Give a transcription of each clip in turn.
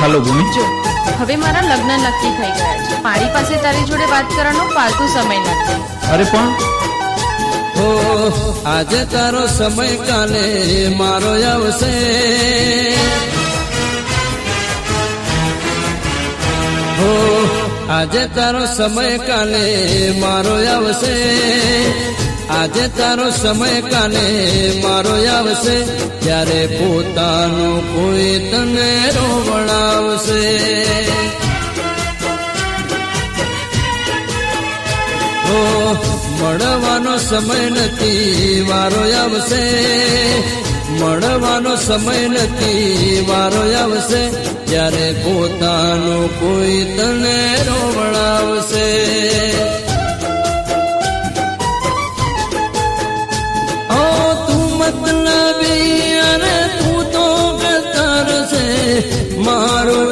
બોલો ભૂમિ. જો હવે મારા લગ્ન નક્કી થઈ ગયા છે. મારી પાસે તારી જોડે વાત કરવાનો પાલતુ સમય નથી. અરે પણ. હો આજે તારો સમય કાલે મારો આવશે. હો આજે તારો સમય કાલે મારો આવશે. આજે તારો સમય કાલે મારો આવશે. ત્યારે પોતાનો કોઈ તને ઓ, મળવાનો સમય નથી, વારો આવશે. મળવાનો સમય નથી, વારો આવશે. જ્યારે પોતાનો કોઈ તને રોવડાવશે મારું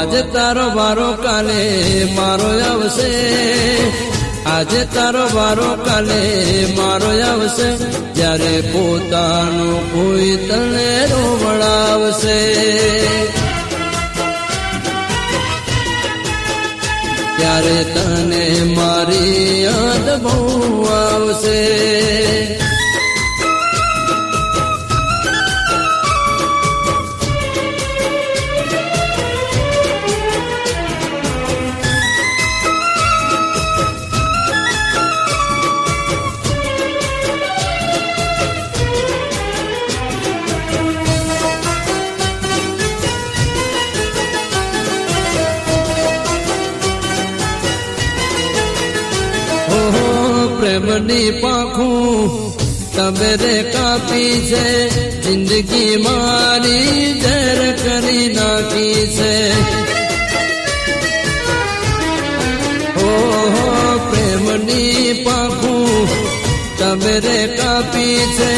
આજે તારો વારો કાલે મારો આવશે. આજે તારો વારો કાલે મારો આવશે. જ્યારે પોતાનું કોઈ તને રોવડાવશે. ત્યારે તને મારી યાદ બહુ આવશે. પ્રેમની પાખું રે કાપી છે, જિંદગી મારી ઝેર કરી નાખી છે. ઓહો, પ્રેમની પાખું રે કાપી છે,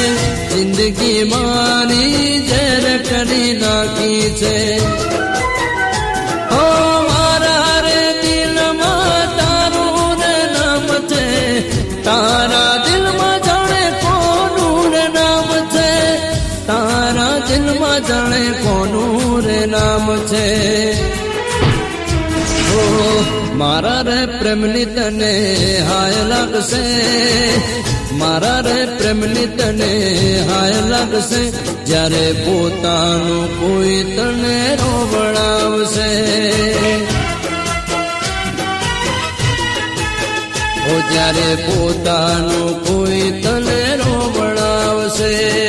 જિંદગી મારી ઝેર કરી નાખી છે. નામ છે. મારા રે પ્રેમની તને હાય લાગશે. મારા રે પ્રેમની તને હાય લાગશે. જ્યારે પોતાનું કોઈ તને રોવડાવશે. ઓ, જ્યારે પોતાનું કોઈ તને રોવડાવશે.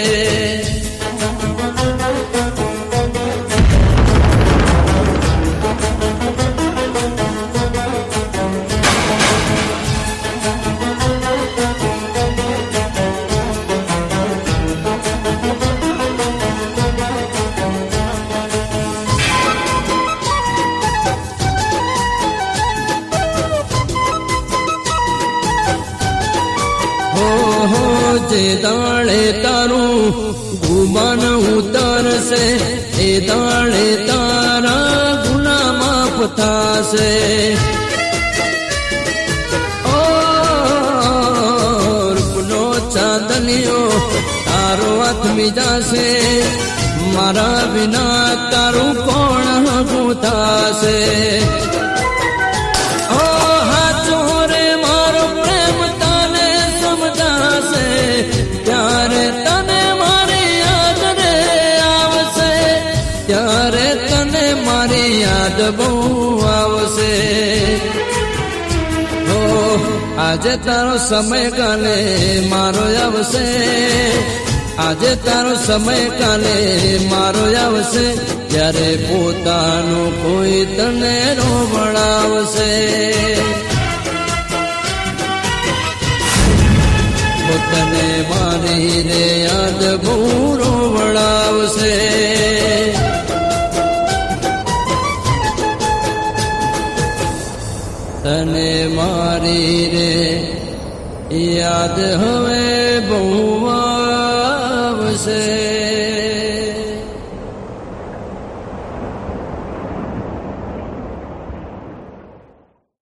જે દાણે તારું ગુમાન ઉતરશે, એ દાણે તારા ગુના માફ થશે. ઓ ચાંદનીઓ, તારો હાથ મીજાશે. મારા વિના તારું કોણ હગું બહુ આવશે. હો, આજે તારો સમય કાલે મારો આવશે. આજે તારો સમય કાલે મારો આવશે. ત્યારે પોતાનું કોઈ તને રોવડાવશે તને મારી રે યાદ બહુ રોવડાવશે યાદ હવે બહુ આવશે.